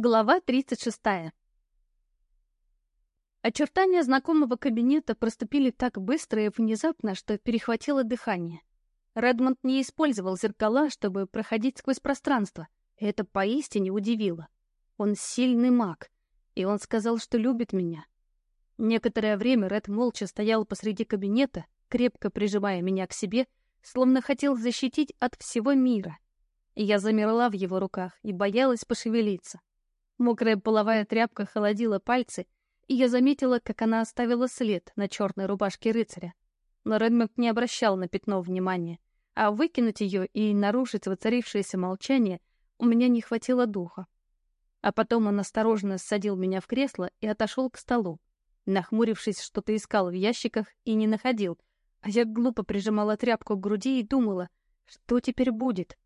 Глава 36. Очертания знакомого кабинета проступили так быстро и внезапно, что перехватило дыхание. Редмонд не использовал зеркала, чтобы проходить сквозь пространство, и это поистине удивило. Он сильный маг, и он сказал, что любит меня. Некоторое время Ред молча стоял посреди кабинета, крепко прижимая меня к себе, словно хотел защитить от всего мира. Я замерла в его руках и боялась пошевелиться. Мокрая половая тряпка холодила пальцы, и я заметила, как она оставила след на черной рубашке рыцаря. Но Редмонд не обращал на пятно внимания, а выкинуть ее и нарушить воцарившееся молчание у меня не хватило духа. А потом он осторожно ссадил меня в кресло и отошел к столу. Нахмурившись, что-то искал в ящиках и не находил, а я глупо прижимала тряпку к груди и думала, что теперь будет.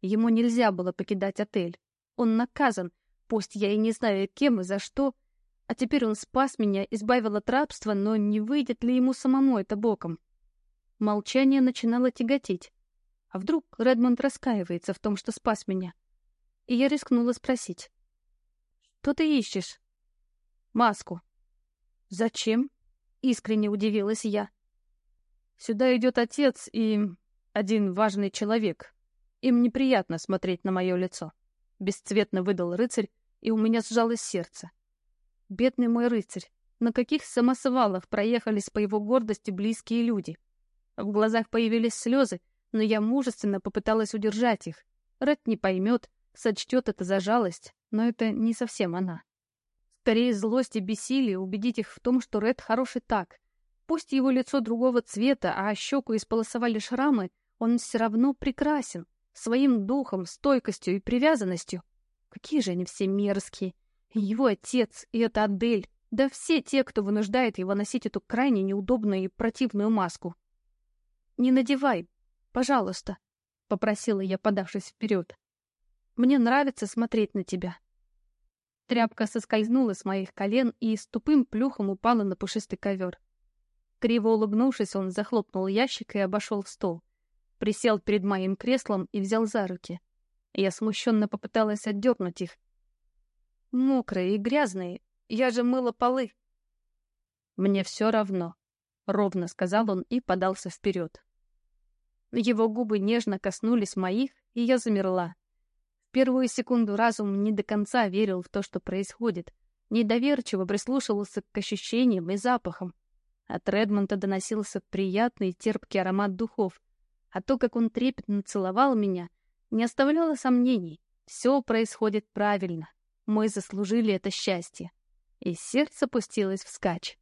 Ему нельзя было покидать отель. Он наказан, Пусть я и не знаю, кем и за что, а теперь он спас меня, избавил от рабства, но не выйдет ли ему самому это боком? Молчание начинало тяготить. А вдруг Редмонд раскаивается в том, что спас меня? И я рискнула спросить. «Что ты ищешь?» «Маску». «Зачем?» — искренне удивилась я. «Сюда идет отец и один важный человек. Им неприятно смотреть на мое лицо», — бесцветно выдал рыцарь, и у меня сжалось сердце. Бедный мой рыцарь, на каких самосвалах проехались по его гордости близкие люди. В глазах появились слезы, но я мужественно попыталась удержать их. Ред не поймет, сочтет это за жалость, но это не совсем она. Скорее злость и бессилие убедить их в том, что Ред хороший так. Пусть его лицо другого цвета, а щеку исполосовали шрамы, он все равно прекрасен, своим духом, стойкостью и привязанностью. Какие же они все мерзкие. его отец, и это Адель. Да все те, кто вынуждает его носить эту крайне неудобную и противную маску. «Не надевай, пожалуйста», — попросила я, подавшись вперед. «Мне нравится смотреть на тебя». Тряпка соскользнула с моих колен и с тупым плюхом упала на пушистый ковер. Криво улыбнувшись, он захлопнул ящик и обошел стол. Присел перед моим креслом и взял за руки. Я смущенно попыталась отдернуть их. Мокрые и грязные. Я же мыла полы. Мне все равно, ровно сказал он и подался вперед. Его губы нежно коснулись моих, и я замерла. В первую секунду разум не до конца верил в то, что происходит. Недоверчиво прислушивался к ощущениям и запахам. От Редмонта доносился приятный терпкий аромат духов, а то, как он трепетно целовал меня, не оставляло сомнений. Все происходит правильно. Мы заслужили это счастье. И сердце пустилось вскачь.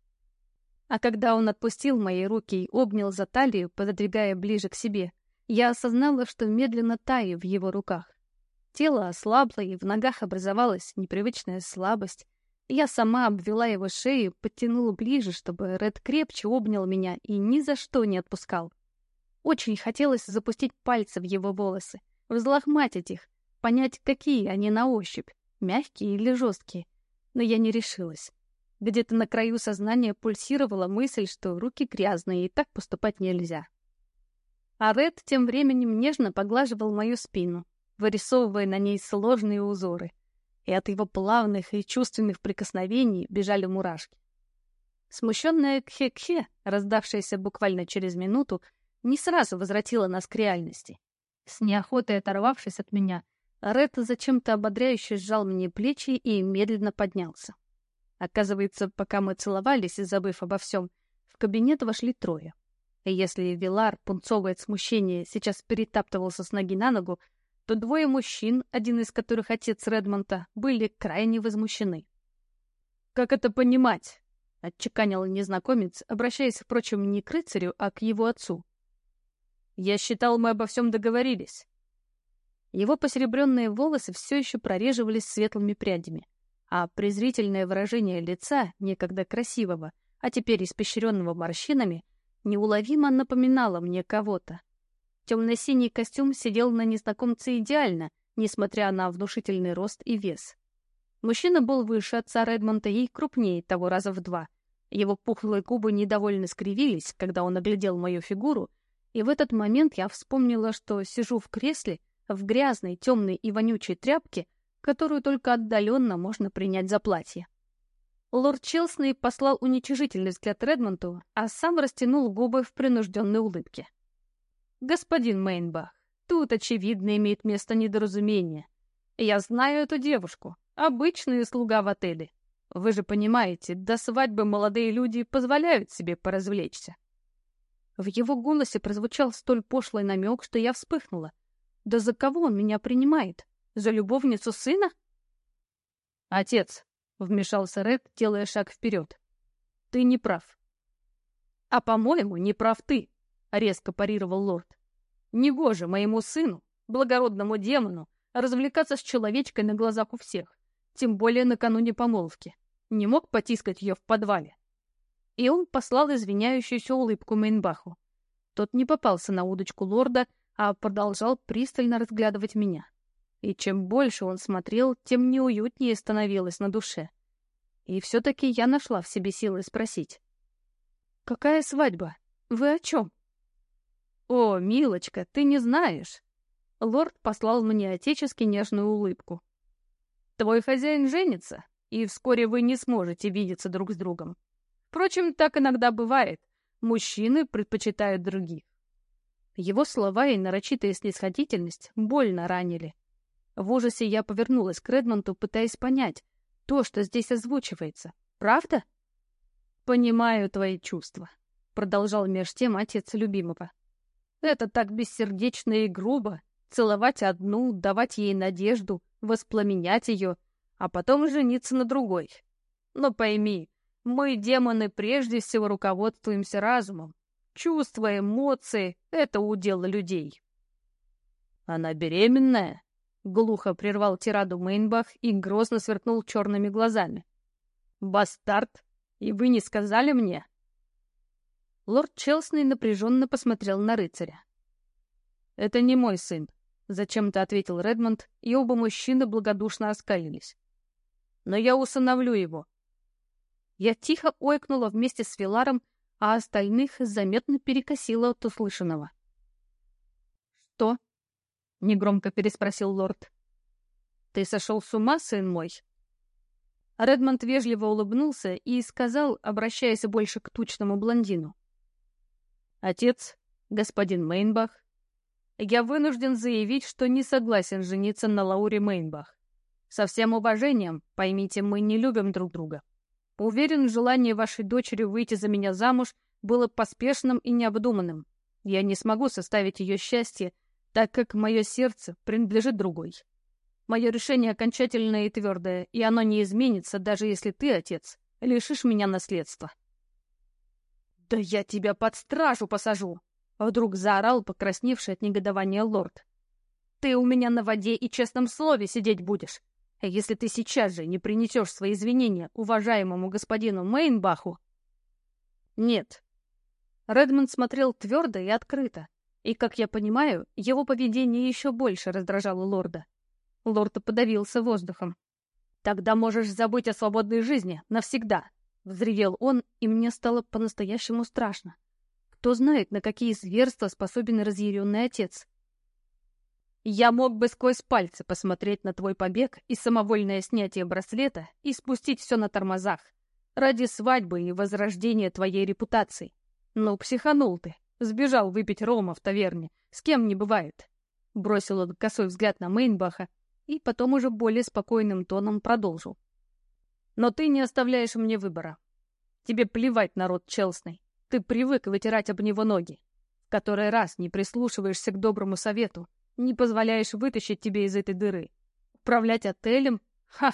А когда он отпустил мои руки и обнял за талию, пододвигая ближе к себе, я осознала, что медленно таю в его руках. Тело ослабло, и в ногах образовалась непривычная слабость. Я сама обвела его шею, подтянула ближе, чтобы Ред крепче обнял меня и ни за что не отпускал. Очень хотелось запустить пальцы в его волосы, взлохматить их, понять, какие они на ощупь, мягкие или жесткие. Но я не решилась. Где-то на краю сознания пульсировала мысль, что руки грязные, и так поступать нельзя. А Ред тем временем нежно поглаживал мою спину, вырисовывая на ней сложные узоры. И от его плавных и чувственных прикосновений бежали мурашки. Смущенная кхе-кхе, раздавшаяся буквально через минуту, не сразу возвратила нас к реальности. С неохотой оторвавшись от меня, Ретта зачем-то ободряюще сжал мне плечи и медленно поднялся. Оказывается, пока мы целовались и забыв обо всем, в кабинет вошли трое. И если Вилар, пунцовое от смущения, сейчас перетаптывался с ноги на ногу, то двое мужчин, один из которых отец Редмонта, были крайне возмущены. «Как это понимать?» — отчеканил незнакомец, обращаясь, впрочем, не к рыцарю, а к его отцу. Я считал, мы обо всем договорились. Его посеребренные волосы все еще прореживались светлыми прядями, а презрительное выражение лица, некогда красивого, а теперь испещренного морщинами, неуловимо напоминало мне кого-то. Темно-синий костюм сидел на незнакомце идеально, несмотря на внушительный рост и вес. Мужчина был выше отца Редмонта и крупнее того раза в два. Его пухлые губы недовольно скривились, когда он оглядел мою фигуру, и в этот момент я вспомнила, что сижу в кресле, в грязной, темной и вонючей тряпке, которую только отдаленно можно принять за платье. Лорд Челсней послал уничижительный взгляд Редмонту, а сам растянул губы в принужденной улыбке. «Господин Мейнбах, тут, очевидно, имеет место недоразумение. Я знаю эту девушку, обычная слуга в отеле. Вы же понимаете, до свадьбы молодые люди позволяют себе поразвлечься». В его голосе прозвучал столь пошлый намек, что я вспыхнула. «Да за кого он меня принимает? За любовницу сына?» «Отец», — вмешался Ред, делая шаг вперед. «Ты не прав». «А, по-моему, не прав ты», — резко парировал лорд. «Негоже моему сыну, благородному демону, развлекаться с человечкой на глазах у всех, тем более накануне помолвки. Не мог потискать ее в подвале». И он послал извиняющуюся улыбку Мейнбаху. Тот не попался на удочку лорда, а продолжал пристально разглядывать меня и чем больше он смотрел, тем неуютнее становилось на душе. И все-таки я нашла в себе силы спросить. «Какая свадьба? Вы о чем?» «О, милочка, ты не знаешь!» Лорд послал мне отечески нежную улыбку. «Твой хозяин женится, и вскоре вы не сможете видеться друг с другом. Впрочем, так иногда бывает. Мужчины предпочитают других». Его слова и нарочитая снисходительность больно ранили. В ужасе я повернулась к Редмонту, пытаясь понять, то, что здесь озвучивается, правда? «Понимаю твои чувства», — продолжал меж тем отец любимого. «Это так бессердечно и грубо — целовать одну, давать ей надежду, воспламенять ее, а потом жениться на другой. Но пойми, мы, демоны, прежде всего руководствуемся разумом. Чувства, эмоции — это удел людей». «Она беременная?» Глухо прервал тираду Мейнбах и грозно сверкнул черными глазами. «Бастард! И вы не сказали мне?» Лорд Челсный напряженно посмотрел на рыцаря. «Это не мой сын», — зачем-то ответил Редмонд, и оба мужчины благодушно оскалились. «Но я усыновлю его». Я тихо ойкнула вместе с Виларом, а остальных заметно перекосило от услышанного. «Что?» — негромко переспросил лорд. «Ты сошел с ума, сын мой?» Редмонд вежливо улыбнулся и сказал, обращаясь больше к тучному блондину. «Отец, господин Мейнбах, я вынужден заявить, что не согласен жениться на Лауре Мейнбах. Со всем уважением, поймите, мы не любим друг друга. Уверен, желание вашей дочери выйти за меня замуж было поспешным и необдуманным. Я не смогу составить ее счастье, так как мое сердце принадлежит другой. Мое решение окончательное и твердое, и оно не изменится, даже если ты, отец, лишишь меня наследства. «Да я тебя под стражу посажу!» — вдруг заорал покрасневший от негодования лорд. «Ты у меня на воде и честном слове сидеть будешь. Если ты сейчас же не принесешь свои извинения уважаемому господину Мейнбаху...» «Нет». Редмонд смотрел твердо и открыто, и, как я понимаю, его поведение еще больше раздражало лорда. Лорд подавился воздухом. «Тогда можешь забыть о свободной жизни навсегда!» — взревел он, и мне стало по-настоящему страшно. Кто знает, на какие зверства способен разъяренный отец. Я мог бы сквозь пальцы посмотреть на твой побег и самовольное снятие браслета и спустить все на тормозах ради свадьбы и возрождения твоей репутации. Ну, психанул ты. Сбежал выпить рома в таверне. С кем не бывает. Бросил он косой взгляд на Мейнбаха и потом уже более спокойным тоном продолжил. Но ты не оставляешь мне выбора. Тебе плевать, народ челсный. Ты привык вытирать об него ноги. В который раз не прислушиваешься к доброму совету, не позволяешь вытащить тебе из этой дыры. Управлять отелем? Ха!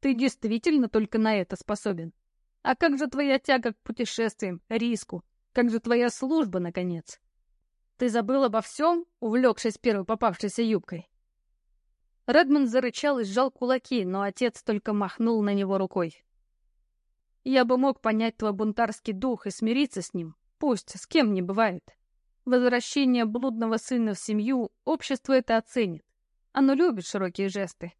Ты действительно только на это способен. А как же твоя тяга к путешествиям, риску, как же твоя служба, наконец? Ты забыл обо всем, увлекшись первой попавшейся юбкой?» Редмонд зарычал и сжал кулаки, но отец только махнул на него рукой. «Я бы мог понять твой бунтарский дух и смириться с ним. Пусть, с кем не бывает. Возвращение блудного сына в семью общество это оценит. Оно любит широкие жесты.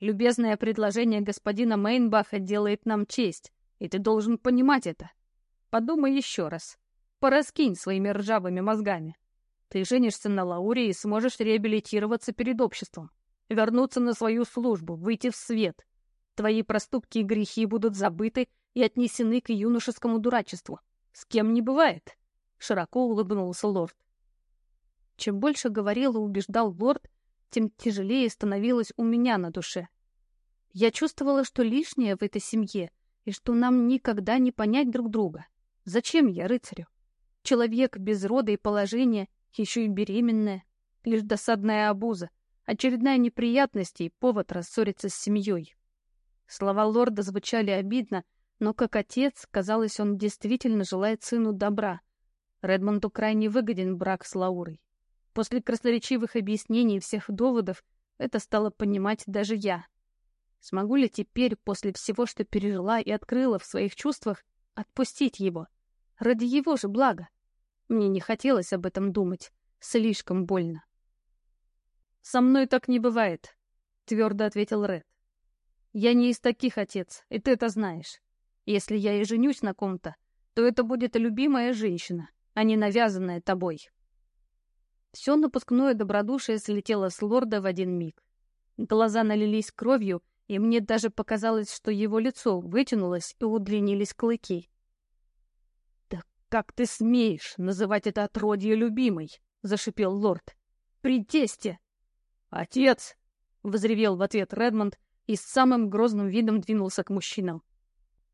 Любезное предложение господина Мейнбаха делает нам честь, и ты должен понимать это. Подумай еще раз. Пораскинь своими ржавыми мозгами. Ты женишься на Лауре и сможешь реабилитироваться перед обществом. вернуться на свою службу, выйти в свет. Твои проступки и грехи будут забыты и отнесены к юношескому дурачеству. С кем не бывает. Широко улыбнулся лорд. Чем больше говорил и убеждал лорд, тем тяжелее становилось у меня на душе. Я чувствовала, что лишнее в этой семье, и что нам никогда не понять друг друга. Зачем я рыцарю? Человек без рода и положения, еще и беременная, лишь досадная обуза, очередная неприятность и повод рассориться с семьей. Слова лорда звучали обидно, но как отец, казалось, он действительно желает сыну добра. Редмонду крайне выгоден брак с Лаурой. После красноречивых объяснений и всех доводов это стало понимать даже я. Смогу ли теперь, после всего, что пережила и открыла в своих чувствах, отпустить его? Ради его же блага. Мне не хотелось об этом думать. Слишком больно. «Со мной так не бывает», — твердо ответил Ред. «Я не из таких, отец, и ты это знаешь. Если я и женюсь на ком-то, то это будет любимая женщина, а не навязанная тобой». Все напускное добродушие слетело с лорда в один миг. Глаза налились кровью, и мне даже показалось, что его лицо вытянулось и удлинились клыки. «Да как ты смеешь называть это отродье любимой?» — зашипел лорд. «При тесте!» «Отец!» — возревел в ответ Редмонд и с самым грозным видом двинулся к мужчинам.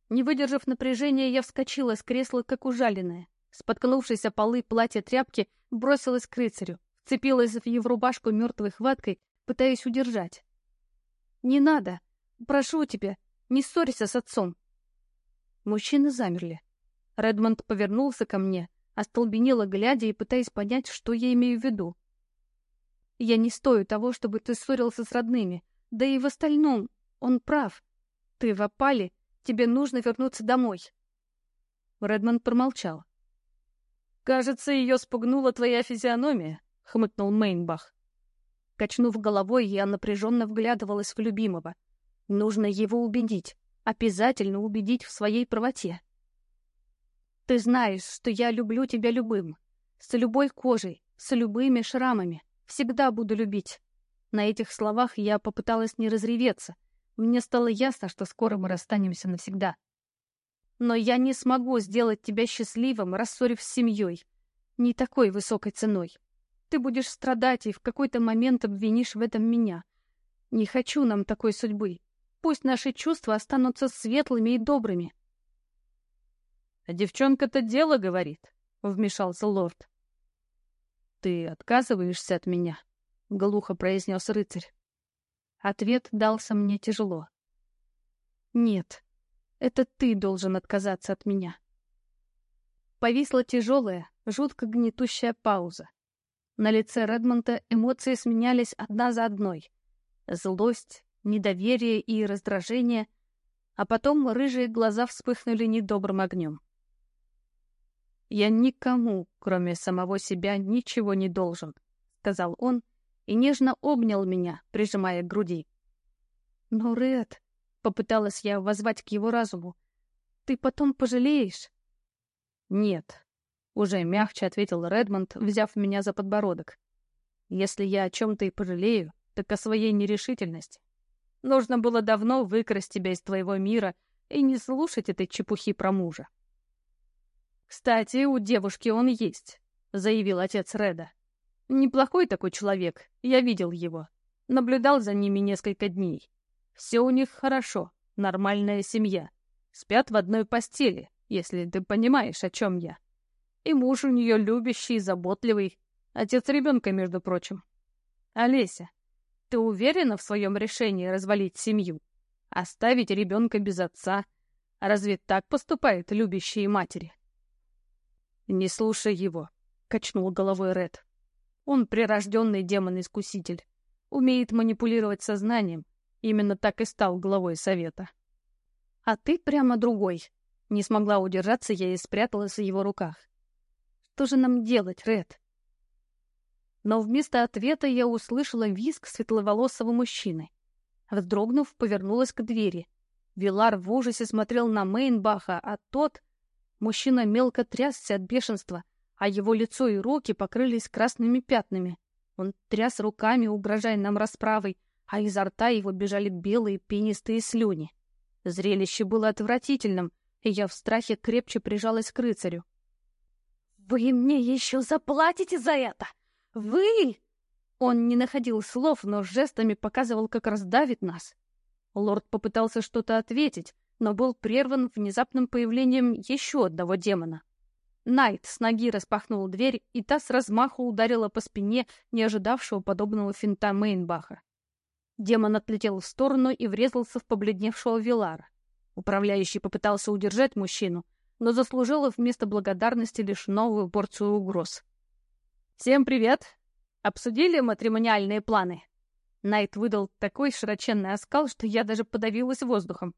Не выдержав напряжения, я вскочила с кресла, как ужаленная. Споткнувшись о полы платья тряпки, бросилась к рыцарю, вцепилась в его рубашку мертвой хваткой, пытаясь удержать. «Не надо! Прошу тебя, не ссорься с отцом!» Мужчины замерли. Редмонд повернулся ко мне, остолбенело глядя и пытаясь понять, что я имею в виду. «Я не стою того, чтобы ты ссорился с родными. Да и в остальном он прав. Ты в опале, тебе нужно вернуться домой». Редмонд промолчал. «Кажется, ее спугнула твоя физиономия», — хмыкнул Мейнбах. Качнув головой, я напряженно вглядывалась в любимого. Нужно его убедить, обязательно убедить в своей правоте. «Ты знаешь, что я люблю тебя любым, с любой кожей, с любыми шрамами, всегда буду любить». На этих словах я попыталась не разреветься. Мне стало ясно, что скоро мы расстанемся навсегда. Но я не смогу сделать тебя счастливым, рассорив с семьей. Не такой высокой ценой. Ты будешь страдать и в какой-то момент обвинишь в этом меня. Не хочу нам такой судьбы. Пусть наши чувства останутся светлыми и добрыми. — А девчонка-то дело говорит, — вмешался лорд. — Ты отказываешься от меня? — глухо произнес рыцарь. Ответ дался мне тяжело. — Нет. Это ты должен отказаться от меня. Повисла тяжелая, жутко гнетущая пауза. На лице Редмонта эмоции сменялись одна за одной. Злость, недоверие и раздражение, а потом рыжие глаза вспыхнули недобрым огнем. «Я никому, кроме самого себя, ничего не должен», — сказал он и нежно обнял меня, прижимая к груди. «Но, Ред, Попыталась я воззвать к его разуму. «Ты потом пожалеешь?» «Нет», — уже мягче ответил Редмонд, взяв меня за подбородок. «Если я о чем-то и пожалею, так о своей нерешительности. Нужно было давно выкрасть тебя из твоего мира и не слушать этой чепухи про мужа». «Кстати, у девушки он есть», — заявил отец Реда. «Неплохой такой человек, я видел его. Наблюдал за ними несколько дней. Все у них хорошо, нормальная семья. Спят в одной постели, если ты понимаешь, о чем я. И муж у нее любящий, заботливый. Отец ребенка, между прочим. Олеся, ты уверена в своем решении развалить семью? Оставить ребенка без отца? Разве так поступают любящие матери? Не слушай его, — качнул головой Ред. Он прирожденный демон-искуситель. Умеет манипулировать сознанием, Именно так и стал главой совета. А ты прямо другой. Не смогла удержаться, я и спряталась в его руках. Что же нам делать, Ред? Но вместо ответа я услышала визг светловолосого мужчины. Вздрогнув, повернулась к двери. Вилар в ужасе смотрел на Мейнбаха, а тот... Мужчина мелко трясся от бешенства, а его лицо и руки покрылись красными пятнами. Он тряс руками, угрожая нам расправой, а изо рта его бежали белые пенистые слюни. Зрелище было отвратительным, и я в страхе крепче прижалась к рыцарю. «Вы мне еще заплатите за это! Вы!» Он не находил слов, но жестами показывал, как раздавит нас. Лорд попытался что-то ответить, но был прерван внезапным появлением еще одного демона. Найт с ноги распахнул дверь, и та с размаху ударила по спине не ожидавшего подобного финта Мейнбаха. Демон отлетел в сторону и врезался в побледневшего Вилара. Управляющий попытался удержать мужчину, но заслужил вместо благодарности лишь новую порцию угроз. «Всем привет! Обсудили матримониальные планы?» Найт выдал такой широченный оскал, что я даже подавилась воздухом.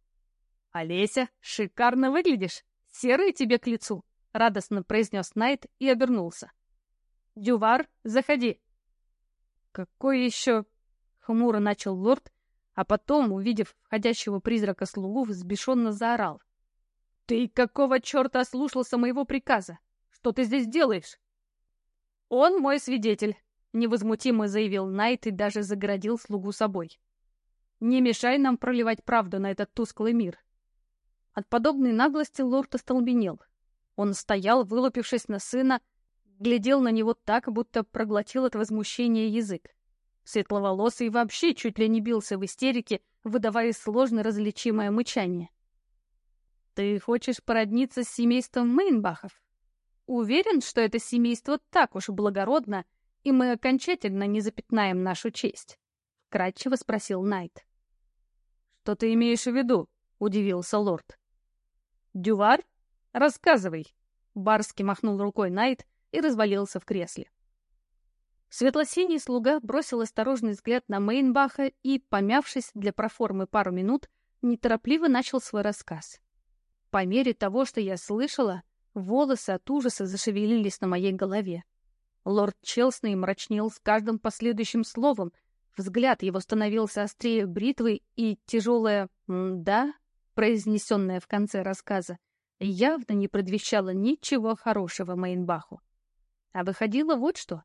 «Олеся, шикарно выглядишь! Серый тебе к лицу!» — радостно произнес Найт и обернулся. «Дювар, заходи!» «Какой еще...» — хмуро начал лорд, а потом, увидев входящего призрака слугу, взбешенно заорал. «Ты какого черта ослушался моего приказа? Что ты здесь делаешь?» «Он мой свидетель», — невозмутимо заявил Найт и даже загородил слугу собой. «Не мешай нам проливать правду на этот тусклый мир». От подобной наглости лорд остолбенел. Он стоял, вылупившись на сына, глядел на него так, будто проглотил от возмущения язык. Светловолосый вообще чуть ли не бился в истерике, выдавая сложно различимое мычание. «Ты хочешь породниться с семейством Мейнбахов? Уверен, что это семейство так уж благородно, и мы окончательно не запятнаем нашу честь?» — кратчево спросил Найт. «Что ты имеешь в виду?» — удивился лорд. «Дювар?» «Рассказывай!» Барски махнул рукой Найт и развалился в кресле. Светло-синий слуга бросил осторожный взгляд на Мейнбаха и, помявшись для проформы пару минут, неторопливо начал свой рассказ. По мере того, что я слышала, волосы от ужаса зашевелились на моей голове. Лорд Челсный мрачнел с каждым последующим словом, взгляд его становился острее бритвы, и тяжелое «да», произнесенное в конце рассказа, явно не предвещало ничего хорошего Мейнбаху. А выходило вот что.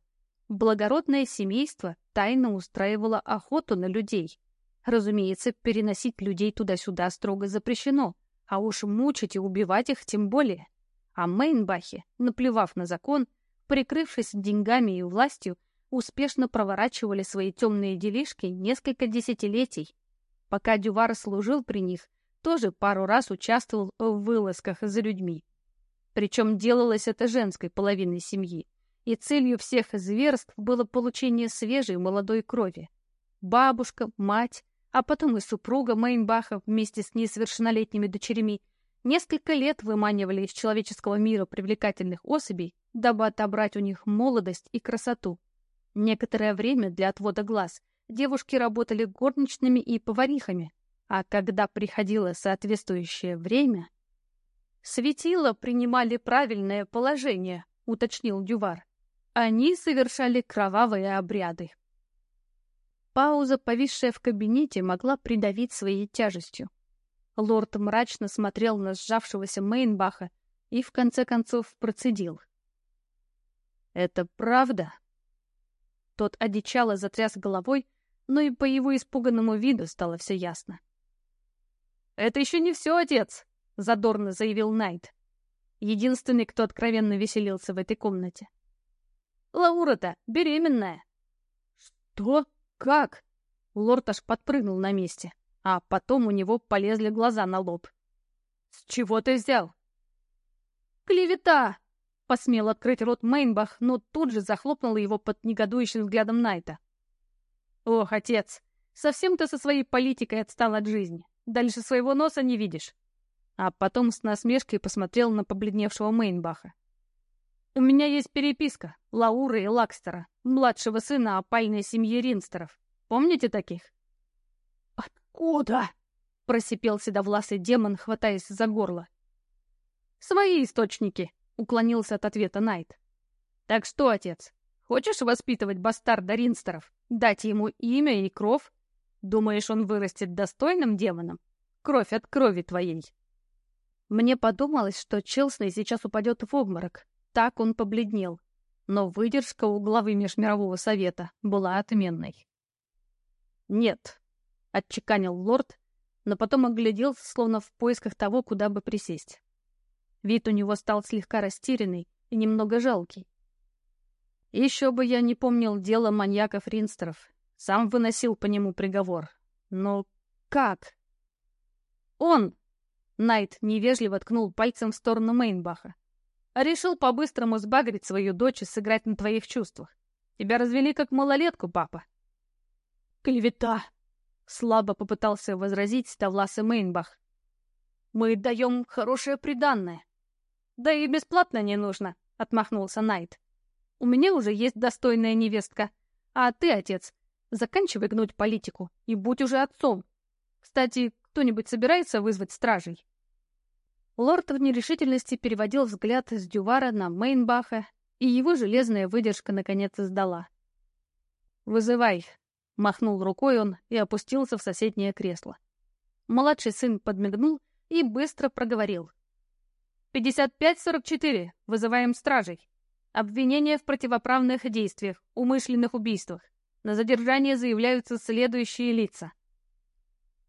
Благородное семейство тайно устраивало охоту на людей. Разумеется, переносить людей туда-сюда строго запрещено, а уж мучить и убивать их тем более. А Мейнбахи, наплевав на закон, прикрывшись деньгами и властью, успешно проворачивали свои темные делишки несколько десятилетий. Пока Дювар служил при них, тоже пару раз участвовал в вылазках за людьми. Причем делалось это женской половиной семьи, и целью всех зверств было получение свежей молодой крови. Бабушка, мать, а потом и супруга Мейнбаха вместе с несовершеннолетними дочерями несколько лет выманивали из человеческого мира привлекательных особей, дабы отобрать у них молодость и красоту. Некоторое время для отвода глаз девушки работали горничными и поварихами, а когда приходило соответствующее время... Светила принимали правильное положение, уточнил Дювар. Они совершали кровавые обряды. Пауза, повисшая в кабинете, могла придавить своей тяжестью. Лорд мрачно смотрел на сжавшегося Мейнбаха и в конце концов процедил. «Это правда?» Тот одичало затряс головой, но и по его испуганному виду стало все ясно. «Это еще не все, отец!» — задорно заявил Найт. Единственный, кто откровенно веселился в этой комнате. «Лаура-то беременная!» «Что? Как?» Лорд аж подпрыгнул на месте, а потом у него полезли глаза на лоб. «С чего ты взял?» «Клевета!» — посмел открыть рот Мейнбах, но тут же захлопнул его под негодующим взглядом Найта. «Ох, отец, совсем ты со своей политикой отстал от жизни. Дальше своего носа не видишь. А потом с насмешкой посмотрел на побледневшего Мейнбаха. У меня есть переписка Лауры и Лакстера, младшего сына опальной семьи Ринстеров. Помните таких? «Откуда?» — просипел седовласый демон, хватаясь за горло. «Свои источники», — уклонился от ответа Найт. «Так что, отец, хочешь воспитывать бастарда Ринстеров, дать ему имя и кров, Думаешь, он вырастет достойным демоном? Кровь от крови твоей. Мне подумалось, что Челсный сейчас упадет в обморок. Так он побледнел. Но выдержка у главы Межмирового совета была отменной. «Нет», — отчеканил лорд, но потом огляделся, словно в поисках того, куда бы присесть. Вид у него стал слегка растерянный и немного жалкий. Еще бы я не помнил дело маньяков-ринстеров. Сам выносил по нему приговор. Но как? Он, Найт невежливо ткнул пальцем в сторону Мейнбаха. Решил по-быстрому сбагрить свою дочь и сыграть на твоих чувствах. Тебя развели как малолетку, папа. Клевета! Слабо попытался возразить Ставлас Мейнбах. Мы даем хорошее приданное. Да и бесплатно не нужно, отмахнулся Найт. У меня уже есть достойная невестка. А ты, отец, заканчивай гнуть политику и будь уже отцом. Кстати, кто-нибудь собирается вызвать стражей?» Лорд в нерешительности переводил взгляд с Дювара на Мейнбаха, и его железная выдержка наконец сдала. «Вызывай», — махнул рукой он и опустился в соседнее кресло. Младший сын подмигнул и быстро проговорил. «Пятьдесят пять сорок четыре. Вызываем стражей. Обвинение в противоправных действиях, умышленных убийствах. На задержание заявляются следующие лица.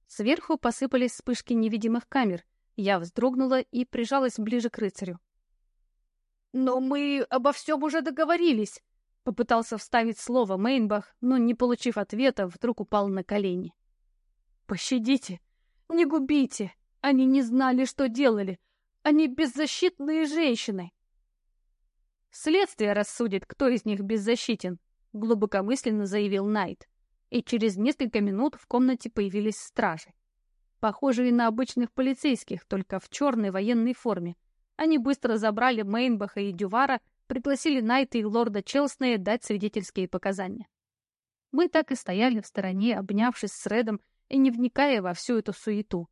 Сверху посыпались вспышки невидимых камер. Я вздрогнула и прижалась ближе к рыцарю. «Но мы обо всем уже договорились!» Попытался вставить слово Мейнбах, но, не получив ответа, вдруг упал на колени. «Пощадите! Не губите! Они не знали, что делали! Они беззащитные женщины!» «Следствие рассудит, кто из них беззащитен», — глубокомысленно заявил Найт и через несколько минут в комнате появились стражи. Похожие на обычных полицейских, только в черной военной форме. Они быстро забрали Мейнбаха и Дювара, пригласили Найта и лорда Челснея дать свидетельские показания. Мы так и стояли в стороне, обнявшись с Редом и не вникая во всю эту суету.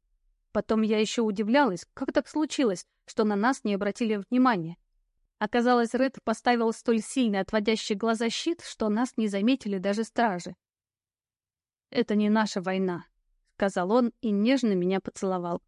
Потом я еще удивлялась, как так случилось, что на нас не обратили внимания. Оказалось, Ред поставил столь сильный отводящий глаза щит, что нас не заметили даже стражи. «Это не наша война», — сказал он и нежно меня поцеловал.